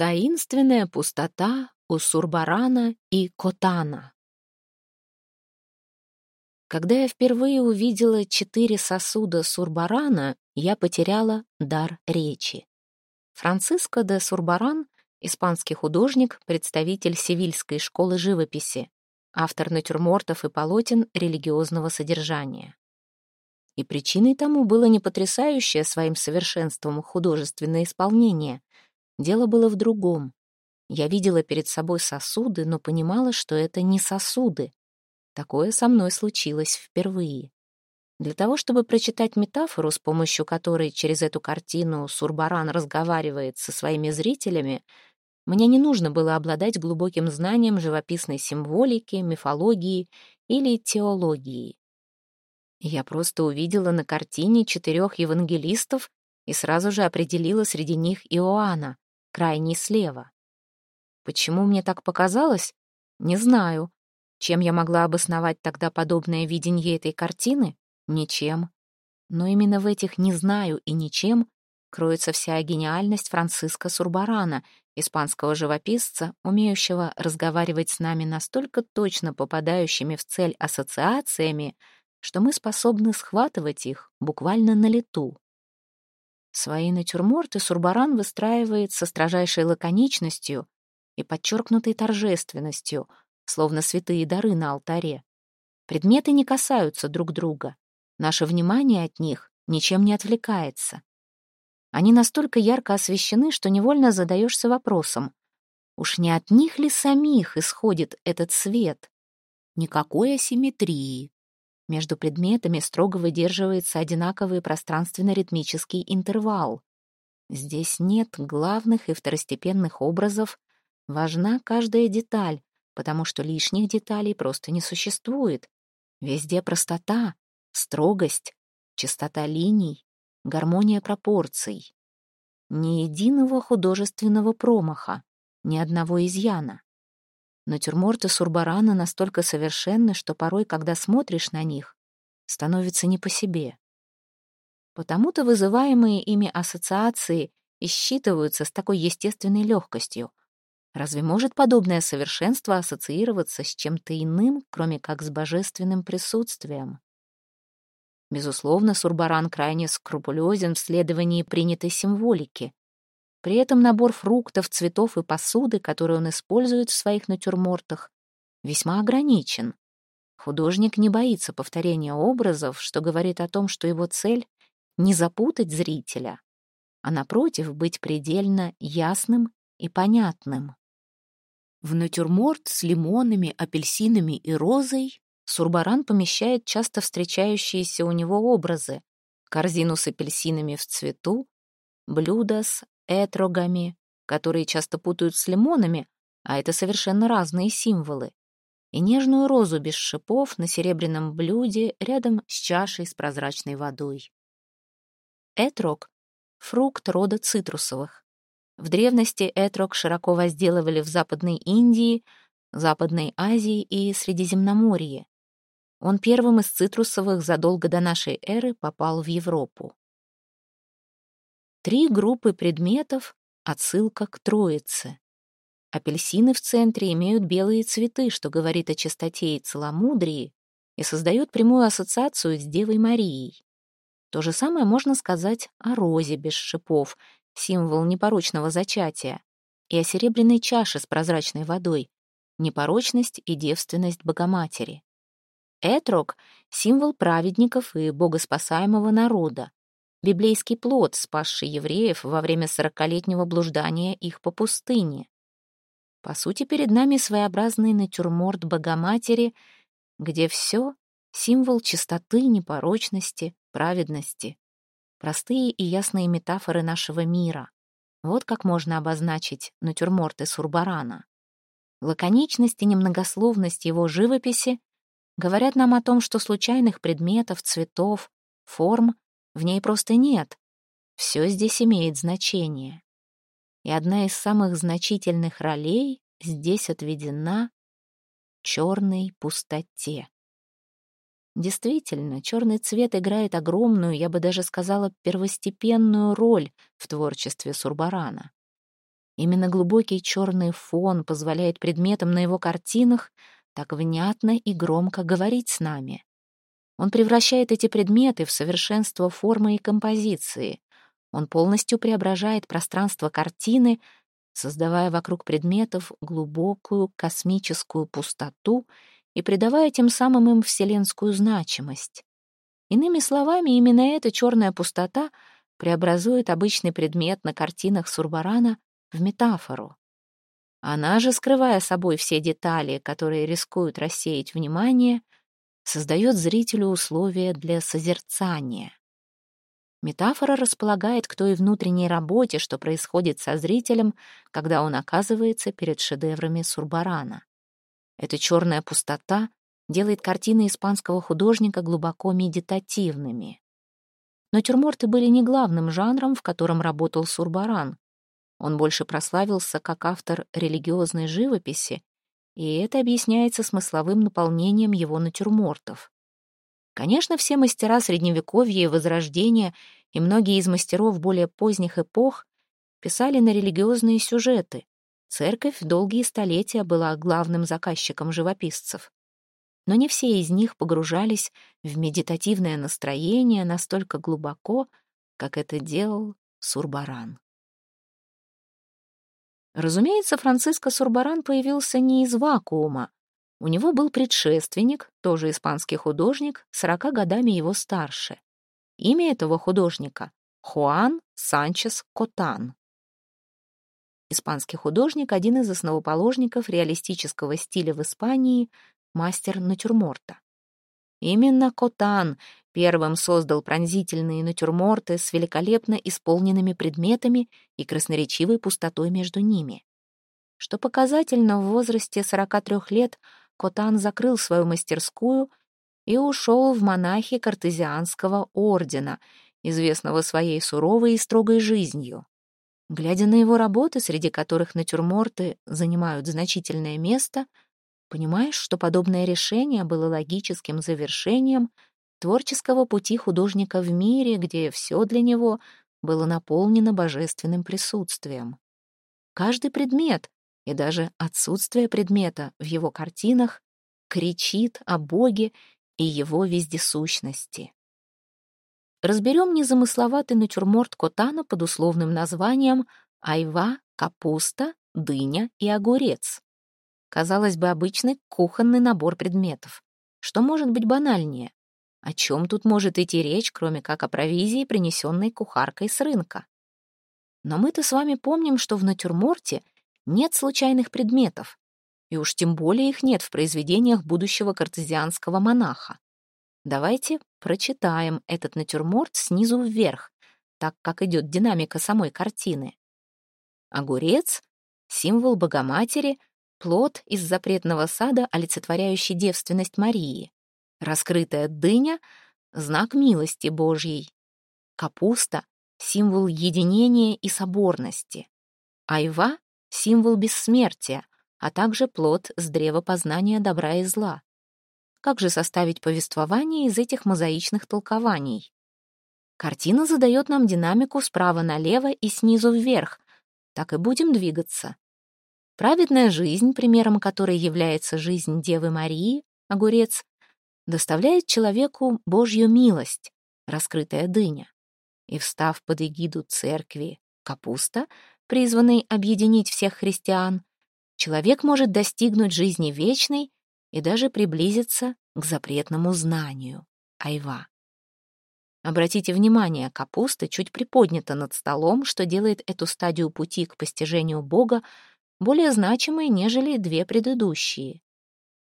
Таинственная пустота у Сурбарана и Котана. Когда я впервые увидела четыре сосуда Сурбарана, я потеряла дар речи. Франциско де Сурбаран — испанский художник, представитель Севильской школы живописи, автор натюрмортов и полотен религиозного содержания. И причиной тому было не потрясающее своим совершенством художественное исполнение, Дело было в другом. Я видела перед собой сосуды, но понимала, что это не сосуды. Такое со мной случилось впервые. Для того, чтобы прочитать метафору, с помощью которой через эту картину Сурбаран разговаривает со своими зрителями, мне не нужно было обладать глубоким знанием живописной символики, мифологии или теологии. Я просто увидела на картине четырех евангелистов и сразу же определила среди них Иоанна, крайний слева. Почему мне так показалось? Не знаю. Чем я могла обосновать тогда подобное видение этой картины? Ничем. Но именно в этих «не знаю» и «ничем» кроется вся гениальность Франциска Сурбарана, испанского живописца, умеющего разговаривать с нами настолько точно попадающими в цель ассоциациями, что мы способны схватывать их буквально на лету. Свои натюрморты Сурбаран выстраивает со строжайшей лаконичностью и подчеркнутой торжественностью, словно святые дары на алтаре. Предметы не касаются друг друга. Наше внимание от них ничем не отвлекается. Они настолько ярко освещены, что невольно задаешься вопросом, уж не от них ли самих исходит этот свет? Никакой асимметрии, между предметами строго выдерживается одинаковый пространственно-ритмический интервал. Здесь нет главных и второстепенных образов. Важна каждая деталь, потому что лишних деталей просто не существует. Везде простота, строгость, чистота линий, гармония пропорций. Ни единого художественного промаха, ни одного изъяна. Натюрморты Сурбарана настолько совершенны, что порой, когда смотришь на них, становится не по себе. Потому-то вызываемые ими ассоциации и считываются с такой естественной легкостью. Разве может подобное совершенство ассоциироваться с чем-то иным, кроме как с божественным присутствием? Безусловно, Сурбаран крайне скрупулезен в следовании принятой символики. При этом набор фруктов, цветов и посуды, которые он использует в своих натюрмортах, весьма ограничен. Художник не боится повторения образов, что говорит о том, что его цель — не запутать зрителя, а, напротив, быть предельно ясным и понятным. В натюрморт с лимонами, апельсинами и розой Сурбаран помещает часто встречающиеся у него образы — корзину с апельсинами в цвету, блюдо с этрогами, которые часто путают с лимонами, а это совершенно разные символы, и нежную розу без шипов на серебряном блюде рядом с чашей с прозрачной водой. Этрог — фрукт рода цитрусовых. В древности этрог широко возделывали в Западной Индии, Западной Азии и Средиземноморье. Он первым из цитрусовых задолго до нашей эры попал в Европу. Три группы предметов — отсылка к Троице. Апельсины в центре имеют белые цветы, что говорит о чистоте и целомудрии, и создают прямую ассоциацию с Девой Марией. То же самое можно сказать о розе без шипов, символ непорочного зачатия, и о серебряной чаше с прозрачной водой, непорочность и девственность Богоматери. Этрог — символ праведников и богоспасаемого народа, библейский плод, спасший евреев во время сорокалетнего блуждания их по пустыне. По сути, перед нами своеобразный натюрморт Богоматери, где все — символ чистоты, непорочности, праведности. Простые и ясные метафоры нашего мира. Вот как можно обозначить натюрморты Сурбарана. Лаконичность и немногословность его живописи говорят нам о том, что случайных предметов, цветов, форм в ней просто нет. Все здесь имеет значение. И одна из самых значительных ролей здесь отведена черной пустоте. Действительно, черный цвет играет огромную, я бы даже сказала, первостепенную роль в творчестве Сурбарана. Именно глубокий черный фон позволяет предметам на его картинах так внятно и громко говорить с нами. Он превращает эти предметы в совершенство формы и композиции. Он полностью преображает пространство картины, создавая вокруг предметов глубокую космическую пустоту и придавая тем самым им вселенскую значимость. Иными словами, именно эта черная пустота преобразует обычный предмет на картинах Сурбарана в метафору. Она же, скрывая собой все детали, которые рискуют рассеять внимание, создает зрителю условия для созерцания. Метафора располагает к той внутренней работе, что происходит со зрителем, когда он оказывается перед шедеврами Сурбарана. Эта черная пустота делает картины испанского художника глубоко медитативными. Натюрморты были не главным жанром, в котором работал Сурбаран. Он больше прославился как автор религиозной живописи, и это объясняется смысловым наполнением его натюрмортов. Конечно, все мастера Средневековья и Возрождения и многие из мастеров более поздних эпох писали на религиозные сюжеты. Церковь долгие столетия была главным заказчиком живописцев. Но не все из них погружались в медитативное настроение настолько глубоко, как это делал Сурбаран. Разумеется, Франциско Сурбаран появился не из вакуума, у него был предшественник, тоже испанский художник, сорока годами его старше. Имя этого художника — Хуан Санчес Котан. Испанский художник — один из основоположников реалистического стиля в Испании, мастер натюрморта. Именно Котан первым создал пронзительные натюрморты с великолепно исполненными предметами и красноречивой пустотой между ними. Что показательно, в возрасте 43 лет Котан закрыл свою мастерскую и ушел в монахи картезианского ордена, известного своей суровой и строгой жизнью. Глядя на его работы, среди которых натюрморты занимают значительное место, понимаешь, что подобное решение было логическим завершением творческого пути художника в мире, где все для него было наполнено божественным присутствием. Каждый предмет, и даже отсутствие предмета в его картинах кричит о Боге и его вездесущности. Разберем незамысловатый натюрморт Котана под условным названием «Айва, капуста, дыня и огурец». Казалось бы, обычный кухонный набор предметов. Что может быть банальнее? О чем тут может идти речь, кроме как о провизии, принесенной кухаркой с рынка? Но мы-то с вами помним, что в натюрморте нет случайных предметов, и уж тем более их нет в произведениях будущего картезианского монаха. Давайте прочитаем этот натюрморт снизу вверх, так как идет динамика самой картины. Огурец — символ Богоматери, плод из запретного сада, олицетворяющий девственность Марии. Раскрытая дыня — знак милости Божьей. Капуста — символ единения и соборности. Айва символ бессмертия, а также плод с древа познания добра и зла. Как же составить повествование из этих мозаичных толкований? Картина задает нам динамику справа налево и снизу вверх. Так и будем двигаться. Праведная жизнь, примером которой является жизнь Девы Марии, огурец, доставляет человеку Божью милость, раскрытая дыня. И, встав под эгиду церкви, капуста, призванный объединить всех христиан, человек может достигнуть жизни вечной и даже приблизиться к запретному знанию — айва. Обратите внимание, капуста чуть приподнята над столом, что делает эту стадию пути к постижению Бога более значимой, нежели две предыдущие.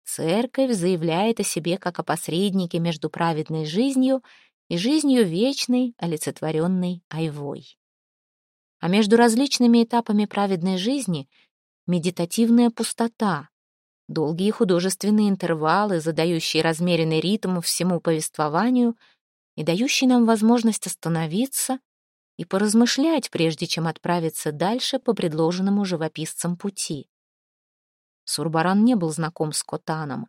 Церковь заявляет о себе как о посреднике между праведной жизнью и жизнью вечной, олицетворенной айвой. А между различными этапами праведной жизни — медитативная пустота, долгие художественные интервалы, задающие размеренный ритм всему повествованию и дающие нам возможность остановиться и поразмышлять, прежде чем отправиться дальше по предложенному живописцам пути. Сурбаран не был знаком с Котаном.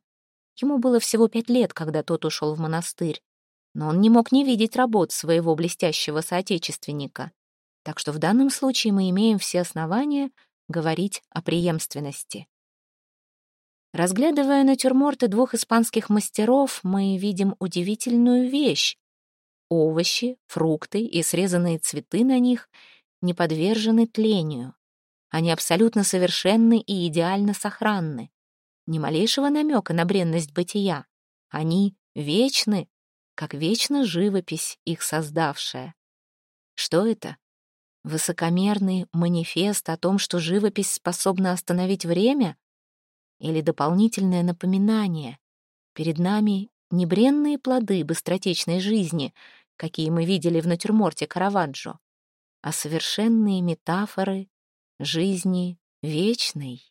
Ему было всего пять лет, когда тот ушел в монастырь, но он не мог не видеть работ своего блестящего соотечественника. Так что в данном случае мы имеем все основания говорить о преемственности. Разглядывая натюрморты двух испанских мастеров, мы видим удивительную вещь. Овощи, фрукты и срезанные цветы на них не подвержены тлению. Они абсолютно совершенны и идеально сохранны. Ни малейшего намека на бренность бытия. Они вечны, как вечна живопись, их создавшая. Что это? Высокомерный манифест о том, что живопись способна остановить время? Или дополнительное напоминание? Перед нами небренные плоды быстротечной жизни, какие мы видели в натюрморте Караваджо, а совершенные метафоры жизни вечной.